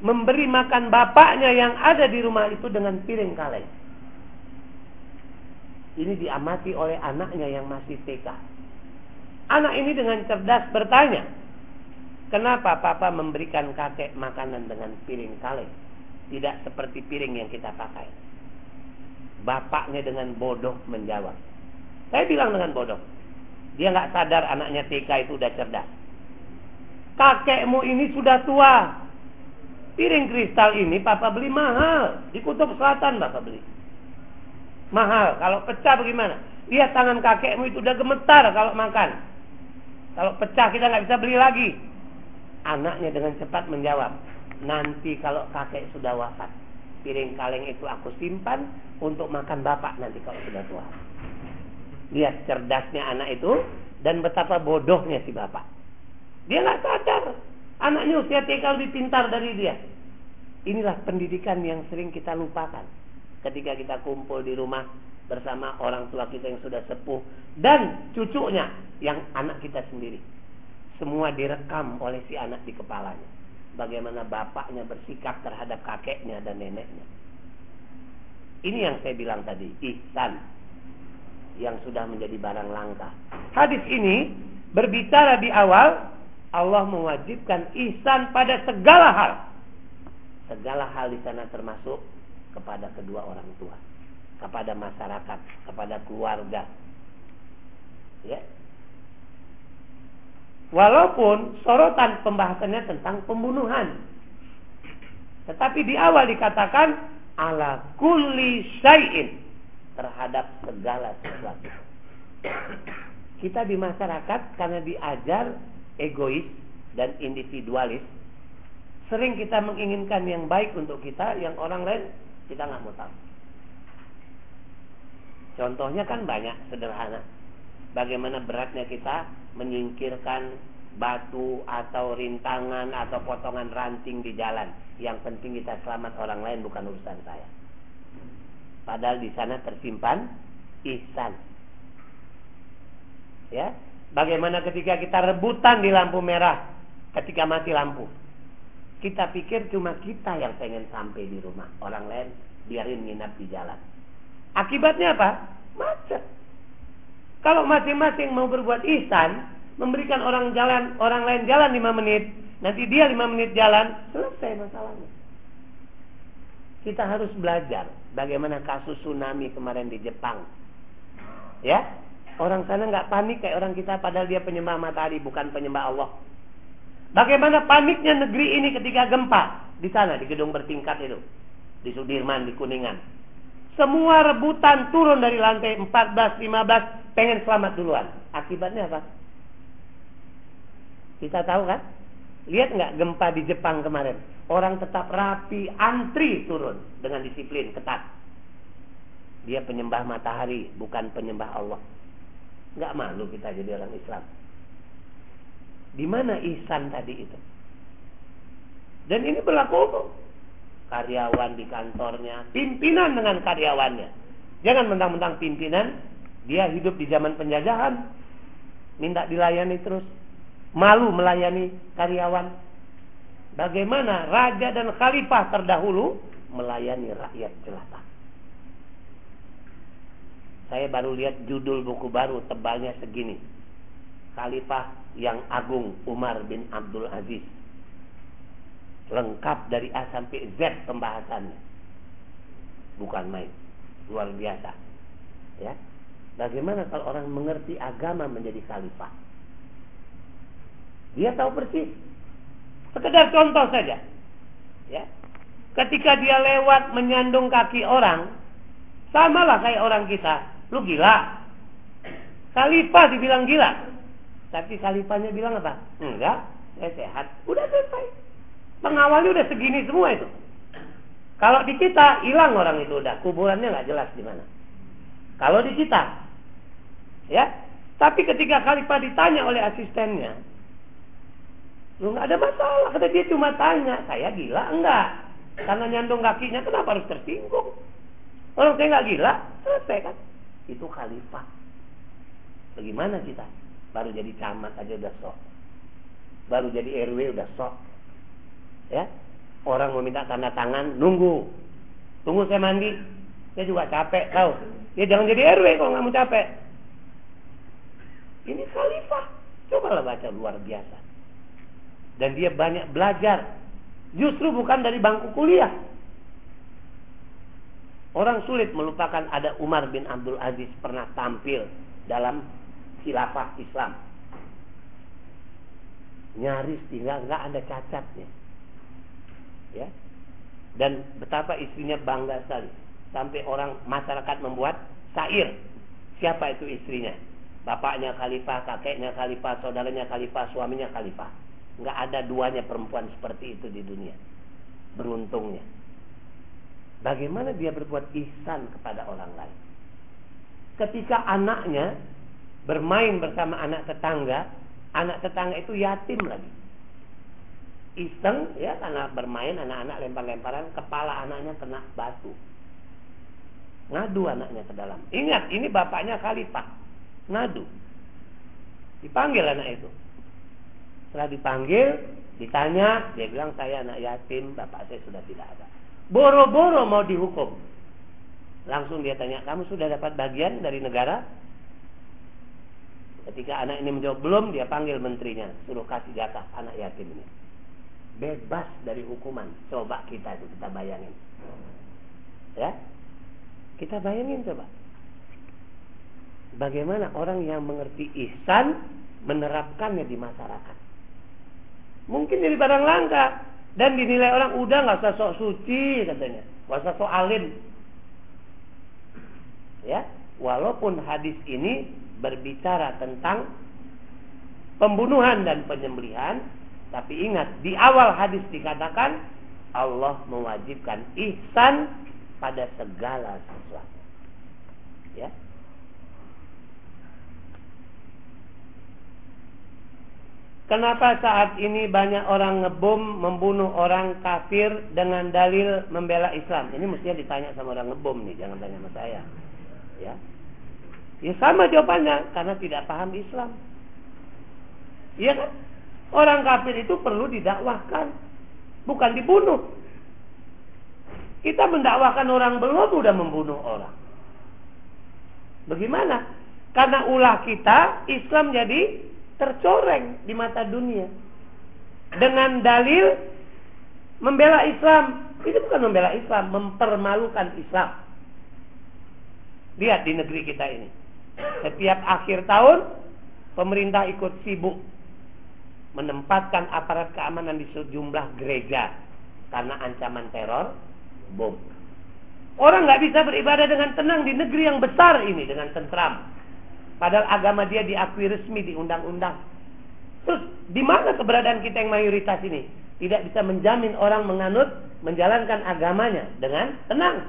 memberi makan bapaknya yang ada di rumah itu dengan piring kaleng. Ini diamati oleh anaknya yang masih TK. Anak ini dengan cerdas bertanya, kenapa papa memberikan kakek makanan dengan piring kaleng? Tidak seperti piring yang kita pakai. Bapaknya dengan bodoh menjawab. Saya bilang dengan bodoh. Dia nggak sadar anaknya TK itu udah cerdas. Kakekmu ini sudah tua. Piring kristal ini papa beli mahal. Di kutub selatan papa beli. Mahal. Kalau pecah bagaimana? Lihat tangan kakekmu itu udah gemetar kalau makan. Kalau pecah kita nggak bisa beli lagi. Anaknya dengan cepat menjawab. Nanti kalau kakek sudah wafat. Piring kaleng itu aku simpan untuk makan bapak nanti kalau sudah tua. Lihat cerdasnya anak itu dan betapa bodohnya si bapak. Dia nggak sadar anaknya usia TK lebih pintar dari dia. Inilah pendidikan yang sering kita lupakan ketika kita kumpul di rumah bersama orang tua kita yang sudah sepuh dan cucunya yang anak kita sendiri. Semua direkam oleh si anak di kepalanya. Bagaimana bapaknya bersikap terhadap kakeknya dan neneknya. Ini yang saya bilang tadi, ihsan yang sudah menjadi barang langka. Hadis ini berbicara di awal Allah mewajibkan ihsan pada segala hal. Segala hal di sana termasuk kepada kedua orang tua, kepada masyarakat, kepada keluarga. Ya. Walaupun sorotan pembahasannya tentang pembunuhan. Tetapi di awal dikatakan ala kulli syai'in terhadap segala sesuatu. Kita di masyarakat karena diajar egois dan individualis, sering kita menginginkan yang baik untuk kita, yang orang lain kita nggak mau tahu. Contohnya kan banyak sederhana. Bagaimana beratnya kita menyingkirkan batu atau rintangan atau potongan ranting di jalan. Yang penting kita selamat orang lain bukan urusan saya. Padahal di sana tersimpan ihsan. Ya, bagaimana ketika kita rebutan di lampu merah ketika mati lampu. Kita pikir cuma kita yang pengen sampai di rumah, orang lain biarin nginap di jalan. Akibatnya apa? Macet. Kalau masing-masing mau berbuat ihsan, memberikan orang jalan, orang lain jalan lima menit, nanti dia lima menit jalan, selesai masalahnya. Kita harus belajar bagaimana kasus tsunami kemarin di Jepang. Ya, orang sana nggak panik kayak orang kita padahal dia penyembah matahari bukan penyembah Allah. Bagaimana paniknya negeri ini ketika gempa di sana di gedung bertingkat itu di Sudirman di Kuningan. Semua rebutan turun dari lantai 14, 15 pengen selamat duluan. Akibatnya apa? Kita tahu kan? Lihat nggak gempa di Jepang kemarin? Orang tetap rapi, antri turun dengan disiplin ketat. Dia penyembah matahari, bukan penyembah Allah. Nggak malu kita jadi orang Islam. Di mana ihsan tadi itu? Dan ini berlaku umum. Karyawan di kantornya, pimpinan dengan karyawannya. Jangan mentang-mentang pimpinan, dia hidup di zaman penjajahan, minta dilayani terus malu melayani karyawan. Bagaimana raja dan khalifah terdahulu melayani rakyat jelata. Saya baru lihat judul buku baru tebalnya segini. Khalifah yang agung Umar bin Abdul Aziz. Lengkap dari A sampai Z pembahasannya. Bukan main. Luar biasa. Ya. Bagaimana kalau orang mengerti agama menjadi khalifah? Dia tahu persis. Sekedar contoh saja. Ya. Ketika dia lewat menyandung kaki orang, samalah kayak orang kita. Lu gila. Khalifah dibilang gila. Tapi khalifahnya bilang apa? Enggak, saya sehat. Udah selesai. Pengawalnya udah segini semua itu. Kalau di kita hilang orang itu udah kuburannya nggak jelas di mana. Kalau di kita, ya. Tapi ketika khalifah ditanya oleh asistennya, lu nggak ada masalah. Kata dia cuma tanya, saya gila enggak? Karena nyandung kakinya kenapa harus tersinggung? Orang saya nggak gila, selesai kan? Itu khalifah. Bagaimana kita? Baru jadi camat aja udah sok. Baru jadi RW udah sok. Ya, orang mau minta tanda tangan, nunggu. Tunggu saya mandi. Saya juga capek, tahu. Ya jangan jadi RW kalau nggak mau capek. Ini khalifah. Cobalah baca luar biasa. Dan dia banyak belajar Justru bukan dari bangku kuliah. Orang sulit melupakan ada Umar bin Abdul Aziz pernah tampil dalam khilafah Islam. Nyaris tinggal nggak ada cacatnya. Ya. Dan betapa istrinya bangga sekali. Sampai orang masyarakat membuat sair. Siapa itu istrinya? Bapaknya khalifah, kakeknya khalifah, saudaranya khalifah, suaminya khalifah. Nggak ada duanya perempuan seperti itu di dunia. Beruntungnya. Bagaimana dia berbuat ihsan kepada orang lain. Ketika anaknya bermain bersama anak tetangga, anak tetangga itu yatim lagi. Iseng ya karena bermain anak-anak lempar-lemparan, kepala anaknya kena batu. Ngadu anaknya ke dalam. Ingat, ini bapaknya khalifah. Ngadu. Dipanggil anak itu. Setelah dipanggil, ditanya, dia bilang saya anak yatim, bapak saya sudah tidak ada. Boro-boro mau dihukum. Langsung dia tanya, kamu sudah dapat bagian dari negara? Ketika anak ini menjawab belum, dia panggil menterinya, suruh kasih jatah anak yatim ini. Bebas dari hukuman. Coba kita itu kita bayangin. Ya, kita bayangin coba. Bagaimana orang yang mengerti ihsan menerapkannya di masyarakat. Mungkin jadi barang langka dan dinilai orang udah nggak usah sok suci katanya, nggak usah sok alim. Ya, walaupun hadis ini berbicara tentang pembunuhan dan penyembelihan, tapi ingat di awal hadis dikatakan Allah mewajibkan ihsan pada segala sesuatu. Ya, Kenapa saat ini banyak orang ngebom membunuh orang kafir dengan dalil membela Islam? Ini mestinya ditanya sama orang ngebom nih, jangan tanya sama saya. Ya. Ya sama jawabannya karena tidak paham Islam. Iya kan? Orang kafir itu perlu didakwahkan, bukan dibunuh. Kita mendakwahkan orang belum sudah membunuh orang. Bagaimana? Karena ulah kita Islam jadi tercoreng di mata dunia dengan dalil membela Islam. Itu bukan membela Islam, mempermalukan Islam. Lihat di negeri kita ini. Setiap akhir tahun pemerintah ikut sibuk menempatkan aparat keamanan di sejumlah gereja karena ancaman teror bom. Orang nggak bisa beribadah dengan tenang di negeri yang besar ini dengan tentram. Padahal agama dia diakui resmi di undang-undang. Terus di mana keberadaan kita yang mayoritas ini? Tidak bisa menjamin orang menganut, menjalankan agamanya dengan tenang.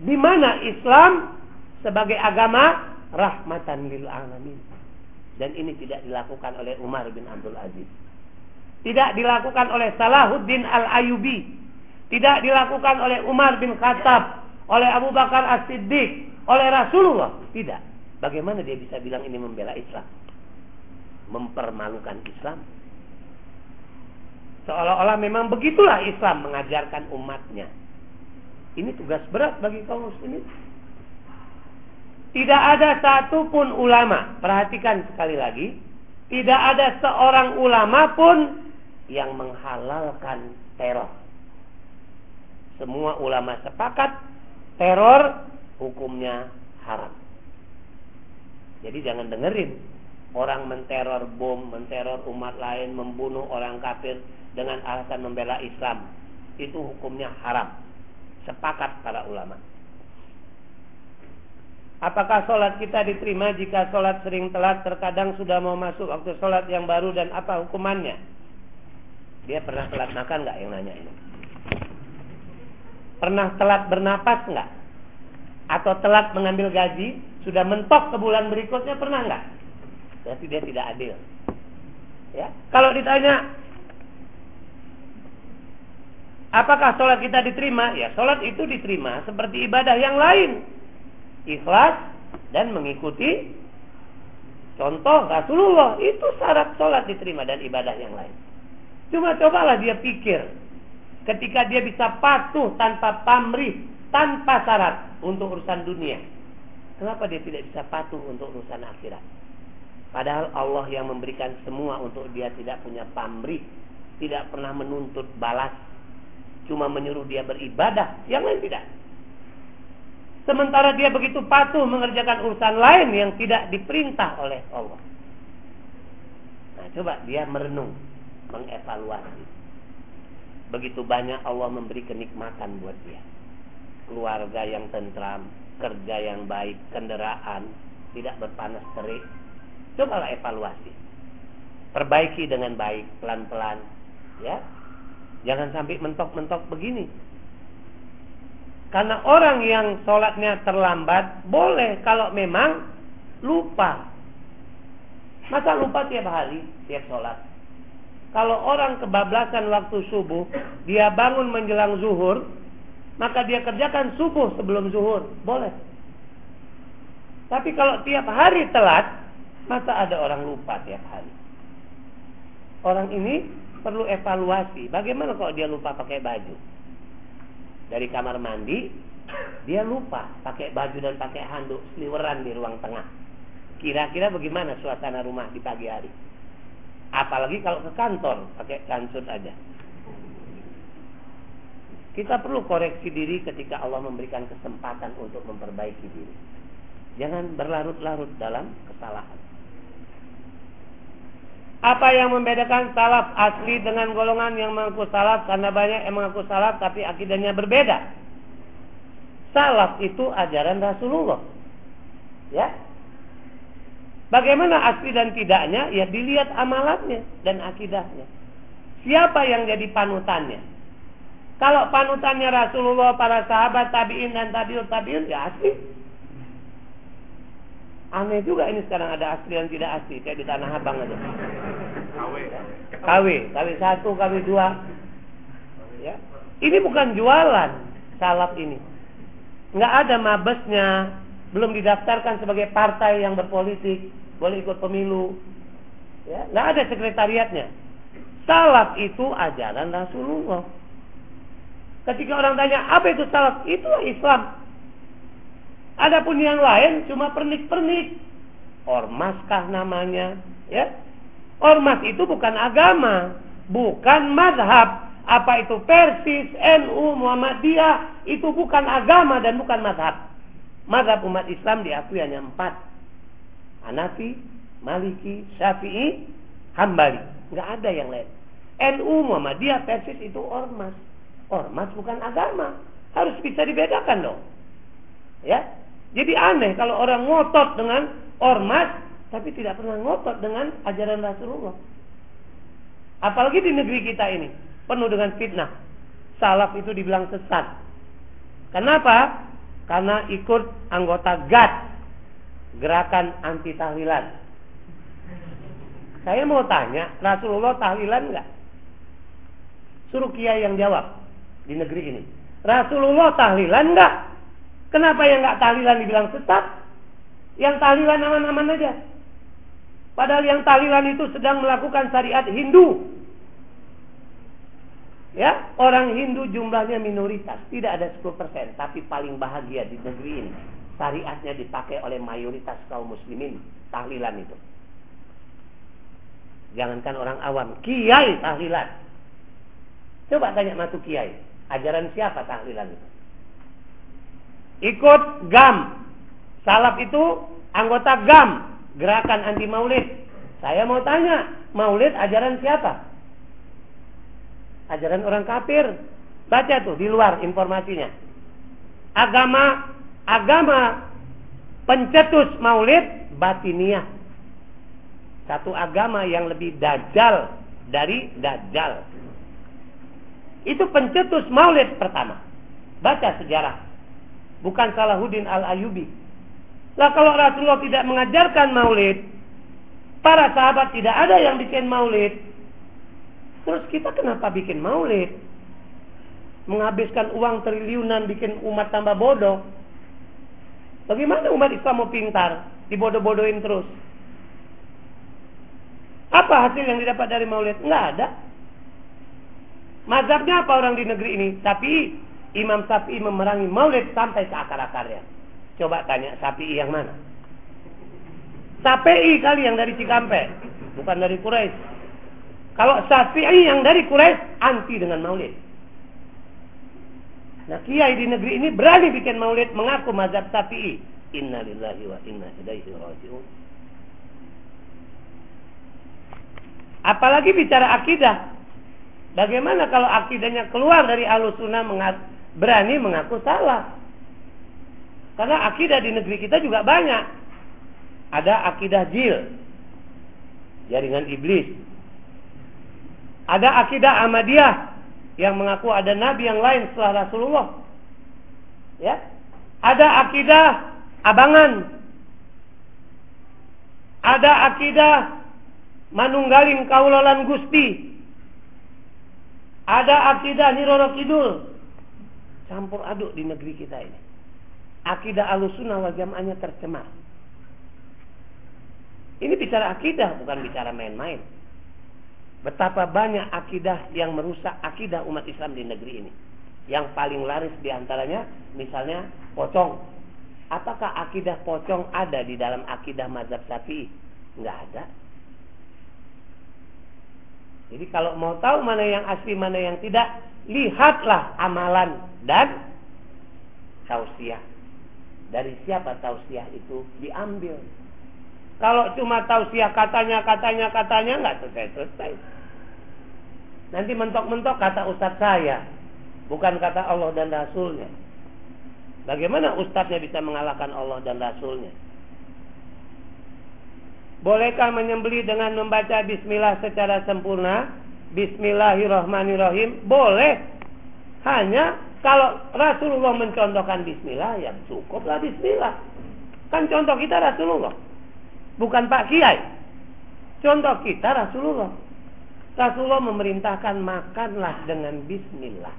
Di mana Islam sebagai agama rahmatan lil alamin. Dan ini tidak dilakukan oleh Umar bin Abdul Aziz. Tidak dilakukan oleh Salahuddin Al-Ayubi. Tidak dilakukan oleh Umar bin Khattab, oleh Abu Bakar As-Siddiq, oleh Rasulullah. Tidak. Bagaimana dia bisa bilang ini membela Islam? Mempermalukan Islam. Seolah-olah memang begitulah Islam mengajarkan umatnya. Ini tugas berat bagi kaum muslimin. Tidak ada satupun ulama, perhatikan sekali lagi, tidak ada seorang ulama pun yang menghalalkan teror. Semua ulama sepakat teror hukumnya haram. Jadi jangan dengerin orang menteror bom, menteror umat lain, membunuh orang kafir dengan alasan membela Islam. Itu hukumnya haram. Sepakat para ulama. Apakah sholat kita diterima jika sholat sering telat terkadang sudah mau masuk waktu sholat yang baru dan apa hukumannya? Dia pernah telat makan nggak yang nanya ini? Pernah telat bernapas nggak? Atau telat mengambil gaji? Sudah mentok ke bulan berikutnya pernah nggak? Berarti dia tidak adil. Ya, kalau ditanya apakah sholat kita diterima? Ya, sholat itu diterima seperti ibadah yang lain ikhlas dan mengikuti contoh Rasulullah itu syarat sholat diterima dan ibadah yang lain. Cuma cobalah dia pikir ketika dia bisa patuh tanpa pamrih, tanpa syarat untuk urusan dunia. Kenapa dia tidak bisa patuh untuk urusan akhirat? Padahal Allah yang memberikan semua untuk dia tidak punya pamrih, tidak pernah menuntut balas, cuma menyuruh dia beribadah, yang lain tidak. Sementara dia begitu patuh mengerjakan urusan lain yang tidak diperintah oleh Allah. Nah, coba dia merenung, mengevaluasi. Begitu banyak Allah memberi kenikmatan buat dia. Keluarga yang tentram, kerja yang baik, kendaraan, tidak berpanas terik. Cobalah evaluasi. Perbaiki dengan baik, pelan-pelan. Ya, Jangan sampai mentok-mentok begini. Karena orang yang sholatnya terlambat boleh kalau memang lupa. Masa lupa tiap hari, tiap sholat. Kalau orang kebablasan waktu subuh, dia bangun menjelang zuhur, maka dia kerjakan subuh sebelum zuhur, boleh. Tapi kalau tiap hari telat, masa ada orang lupa tiap hari? Orang ini perlu evaluasi. Bagaimana kalau dia lupa pakai baju? Dari kamar mandi, dia lupa pakai baju dan pakai handuk seliweran di ruang tengah. Kira-kira bagaimana suasana rumah di pagi hari? Apalagi kalau ke kantor pakai kansut aja. Kita perlu koreksi diri ketika Allah memberikan kesempatan untuk memperbaiki diri. Jangan berlarut-larut dalam kesalahan. Apa yang membedakan salaf asli dengan golongan yang mengaku salaf karena banyak yang mengaku salaf tapi akidahnya berbeda. Salaf itu ajaran Rasulullah. Ya. Bagaimana asli dan tidaknya? Ya dilihat amalannya dan akidahnya. Siapa yang jadi panutannya? Kalau panutannya Rasulullah, para sahabat, tabiin dan tabiut tabiun ya asli. Aneh juga ini sekarang ada asli yang tidak asli kayak di Tanah Abang aja. KW. KW, KW satu, KW dua. Ya. Ini bukan jualan salaf ini. Nggak ada mabesnya, belum didaftarkan sebagai partai yang berpolitik, boleh ikut pemilu. Ya, nggak ada sekretariatnya. Salaf itu ajaran Rasulullah. Ketika orang tanya apa itu salaf, itu Islam. Adapun yang lain cuma pernik-pernik. Ormaskah namanya? Ya. Ormas itu bukan agama, bukan madhab. Apa itu Persis, NU, Muhammadiyah, itu bukan agama dan bukan madhab. Madhab umat Islam diakui hanya empat. Hanafi, Maliki, Syafi'i, Hambali. Nggak ada yang lain. NU, Muhammadiyah, Persis itu ormas. Ormas bukan agama. Harus bisa dibedakan dong. Ya, jadi aneh kalau orang ngotot dengan ormas tapi tidak pernah ngotot dengan ajaran Rasulullah. Apalagi di negeri kita ini penuh dengan fitnah. Salaf itu dibilang sesat. Kenapa? Karena ikut anggota GAT, gerakan anti tahlilan. Saya mau tanya, Rasulullah tahlilan enggak? Suruh kiai yang jawab di negeri ini. Rasulullah tahlilan enggak? Kenapa yang nggak tahlilan dibilang sesat? Yang tahlilan aman-aman aja. Padahal yang tahlilan itu sedang melakukan syariat Hindu. Ya, orang Hindu jumlahnya minoritas, tidak ada 10%, tapi paling bahagia di negeri ini. syariatnya dipakai oleh mayoritas kaum muslimin tahlilan itu. Jangankan orang awam, kiai tahlilan. Coba tanya matu kiai, ajaran siapa tahlilan itu? Ikut GAM. Salaf itu anggota GAM, gerakan anti maulid. Saya mau tanya, maulid ajaran siapa? Ajaran orang kafir. Baca tuh di luar informasinya. Agama agama pencetus maulid batiniah. Satu agama yang lebih dajjal dari dajjal. Itu pencetus maulid pertama. Baca sejarah. Bukan Salahuddin Al-Ayubi. Lah kalau Rasulullah tidak mengajarkan maulid, para sahabat tidak ada yang bikin maulid. Terus kita kenapa bikin maulid? Menghabiskan uang triliunan bikin umat tambah bodoh. Bagaimana umat Islam mau pintar? Dibodoh-bodohin terus. Apa hasil yang didapat dari maulid? Enggak ada. Mazhabnya apa orang di negeri ini? Tapi Imam Syafi'i memerangi maulid sampai ke akar-akarnya. Coba tanya Syafi'i yang mana? Syafi'i kali yang dari Cikampek, bukan dari Quraisy. Kalau Syafi'i yang dari Quraisy anti dengan maulid. Nah kiai di negeri ini berani bikin maulid mengaku mazhab Syafi'i. Inna lillahi wa inna ilaihi raji'un. Apalagi bicara akidah. Bagaimana kalau akidahnya keluar dari alusuna berani mengaku salah? Karena akidah di negeri kita juga banyak. Ada akidah jil. Jaringan iblis. Ada akidah Ahmadiyah yang mengaku ada nabi yang lain setelah Rasulullah. Ya. Ada akidah abangan. Ada akidah manunggalin kaulolan Gusti. Ada akidah Niroro Kidul. Campur aduk di negeri kita ini. Akidah alusuna wal jamaahnya tercemar. Ini bicara akidah bukan bicara main-main. Betapa banyak akidah yang merusak akidah umat Islam di negeri ini. Yang paling laris di antaranya misalnya pocong. Apakah akidah pocong ada di dalam akidah mazhab syafi'i? Enggak ada. Jadi kalau mau tahu mana yang asli, mana yang tidak, lihatlah amalan dan tausiah. Dari siapa tausiah itu diambil. Kalau cuma tausiah katanya, katanya, katanya nggak selesai-selesai. Nanti mentok-mentok kata ustadz saya, bukan kata Allah dan Rasulnya. Bagaimana ustadznya bisa mengalahkan Allah dan Rasulnya? Bolehkah menyembeli dengan membaca Bismillah secara sempurna? Bismillahirrahmanirrahim. Boleh. Hanya kalau Rasulullah mencontohkan Bismillah, ya cukuplah Bismillah. Kan contoh kita Rasulullah bukan Pak Kiai. Contoh kita Rasulullah. Rasulullah memerintahkan makanlah dengan bismillah.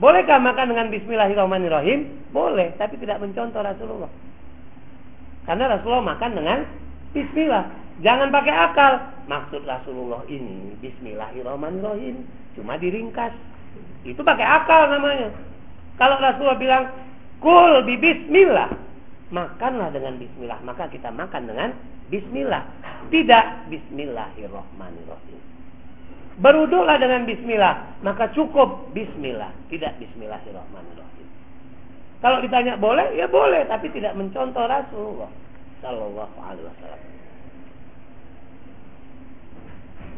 Bolehkah makan dengan bismillahirrahmanirrahim? Boleh, tapi tidak mencontoh Rasulullah. Karena Rasulullah makan dengan bismillah. Jangan pakai akal. Maksud Rasulullah ini bismillahirrahmanirrahim. Cuma diringkas. Itu pakai akal namanya. Kalau Rasulullah bilang kul bi bismillah makanlah dengan bismillah. Maka kita makan dengan bismillah. Tidak bismillahirrahmanirrahim beruduklah dengan bismillah maka cukup bismillah. Tidak bismillahirrahmanirrahim kalau ditanya boleh ya boleh tapi tidak mencontoh Rasulullah sallallahu alaihi wasallam.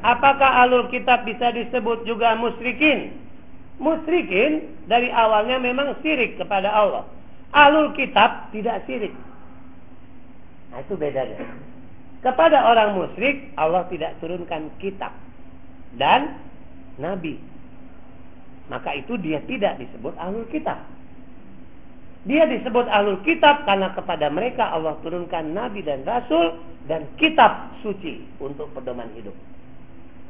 Apakah alur kitab bisa disebut juga musyrikin? Musyrikin dari awalnya memang sirik kepada Allah Alul kitab tidak sirik. Nah itu bedanya. Kepada orang musyrik Allah tidak turunkan kitab dan nabi. Maka itu dia tidak disebut alul kitab. Dia disebut alul kitab karena kepada mereka Allah turunkan nabi dan rasul dan kitab suci untuk pedoman hidup.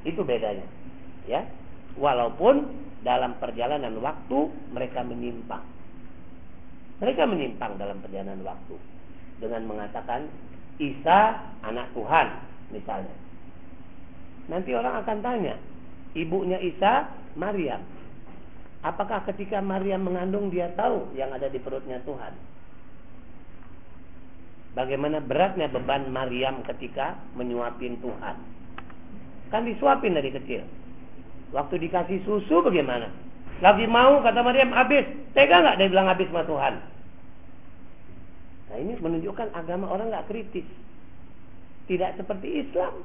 Itu bedanya. Ya. Walaupun dalam perjalanan waktu mereka menyimpang. Mereka menyimpang dalam perjalanan waktu dengan mengatakan Isa anak Tuhan misalnya. Nanti orang akan tanya, ibunya Isa Maryam. Apakah ketika Maryam mengandung dia tahu yang ada di perutnya Tuhan? Bagaimana beratnya beban Maryam ketika menyuapin Tuhan? Kan disuapin dari kecil. Waktu dikasih susu bagaimana? Lagi mau kata Maryam habis. Tega nggak dia bilang habis sama Tuhan? Nah ini menunjukkan agama orang nggak kritis. Tidak seperti Islam.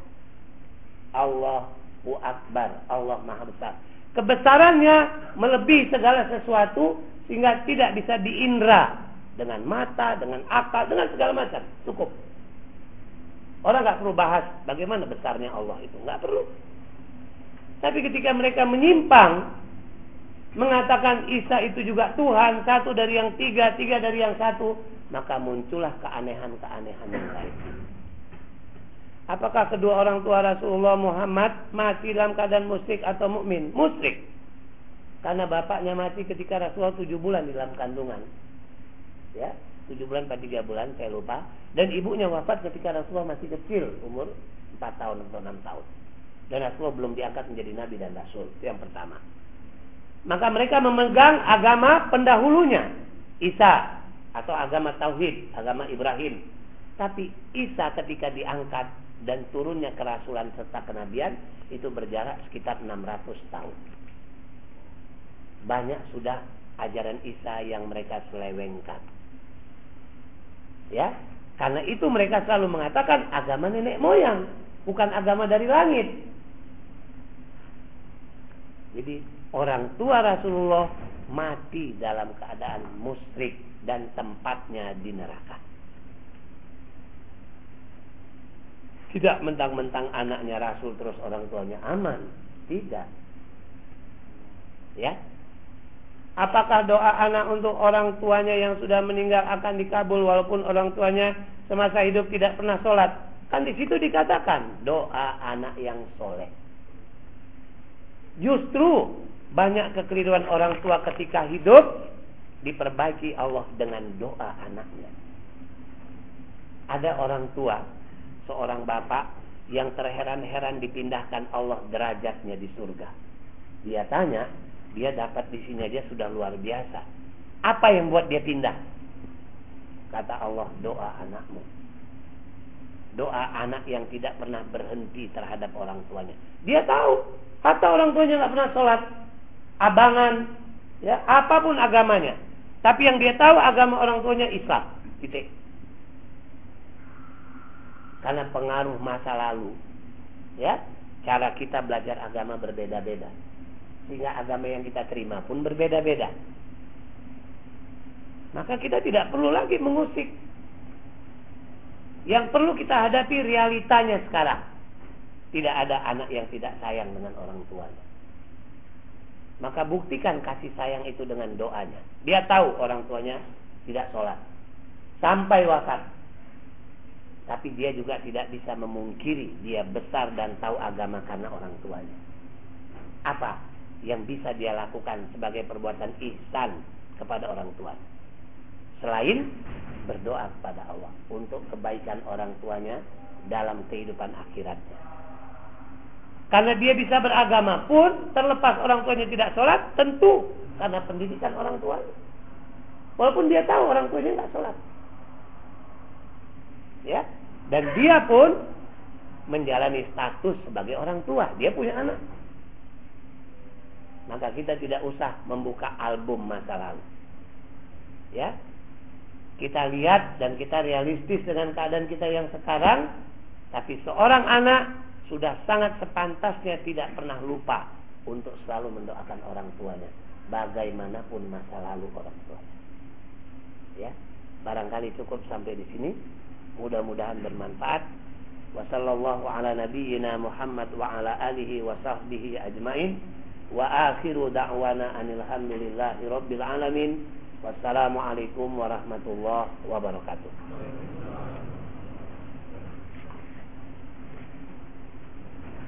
Allahu Akbar. Allah Maha Besar kebesarannya melebihi segala sesuatu sehingga tidak bisa diindra dengan mata, dengan akal, dengan segala macam. Cukup. Orang nggak perlu bahas bagaimana besarnya Allah itu, nggak perlu. Tapi ketika mereka menyimpang, mengatakan Isa itu juga Tuhan, satu dari yang tiga, tiga dari yang satu, maka muncullah keanehan-keanehan yang lain. Apakah kedua orang tua Rasulullah Muhammad mati dalam keadaan musyrik atau mukmin? Musyrik. Karena bapaknya mati ketika Rasulullah tujuh bulan di dalam kandungan. Ya, tujuh bulan atau tiga bulan, saya lupa. Dan ibunya wafat ketika Rasulullah masih kecil, umur empat tahun atau enam tahun. Dan Rasulullah belum diangkat menjadi nabi dan rasul. Itu yang pertama. Maka mereka memegang agama pendahulunya, Isa atau agama tauhid, agama Ibrahim. Tapi Isa ketika diangkat dan turunnya kerasulan serta kenabian itu berjarak sekitar 600 tahun. Banyak sudah ajaran Isa yang mereka selewengkan. Ya, karena itu mereka selalu mengatakan agama nenek moyang, bukan agama dari langit. Jadi orang tua Rasulullah mati dalam keadaan musyrik dan tempatnya di neraka. Tidak mentang-mentang anaknya Rasul terus orang tuanya aman. Tidak. Ya. Apakah doa anak untuk orang tuanya yang sudah meninggal akan dikabul walaupun orang tuanya semasa hidup tidak pernah sholat? Kan di situ dikatakan doa anak yang soleh. Justru banyak kekeliruan orang tua ketika hidup diperbaiki Allah dengan doa anaknya. Ada orang tua seorang bapak yang terheran-heran dipindahkan Allah derajatnya di surga. Dia tanya, dia dapat di sini aja sudah luar biasa. Apa yang buat dia pindah? Kata Allah, doa anakmu. Doa anak yang tidak pernah berhenti terhadap orang tuanya. Dia tahu, kata orang tuanya nggak pernah sholat, abangan, ya apa pun agamanya. Tapi yang dia tahu agama orang tuanya Islam. Titik karena pengaruh masa lalu. Ya, cara kita belajar agama berbeda-beda. Sehingga agama yang kita terima pun berbeda-beda. Maka kita tidak perlu lagi mengusik. Yang perlu kita hadapi realitanya sekarang. Tidak ada anak yang tidak sayang dengan orang tuanya. Maka buktikan kasih sayang itu dengan doanya. Dia tahu orang tuanya tidak sholat. Sampai wafat. Tapi dia juga tidak bisa memungkiri dia besar dan tahu agama karena orang tuanya. Apa yang bisa dia lakukan sebagai perbuatan ihsan kepada orang tua? Selain berdoa kepada Allah untuk kebaikan orang tuanya dalam kehidupan akhiratnya. Karena dia bisa beragama pun terlepas orang tuanya tidak sholat, tentu karena pendidikan orang tuanya. Walaupun dia tahu orang tuanya tidak sholat. Ya, dan dia pun menjalani status sebagai orang tua. Dia punya anak. Maka kita tidak usah membuka album masa lalu. Ya. Kita lihat dan kita realistis dengan keadaan kita yang sekarang. Tapi seorang anak sudah sangat sepantasnya tidak pernah lupa untuk selalu mendoakan orang tuanya. Bagaimanapun masa lalu orang tuanya. Ya. Barangkali cukup sampai di sini. Mudah-mudahan bermanfaat. Wassallallahu ala nabiyyina Muhammad wa ala alihi wa sahbihi ajmain. Wa akhiru da'wana rabbil alamin. Wassalamualaikum warahmatullahi wabarakatuh.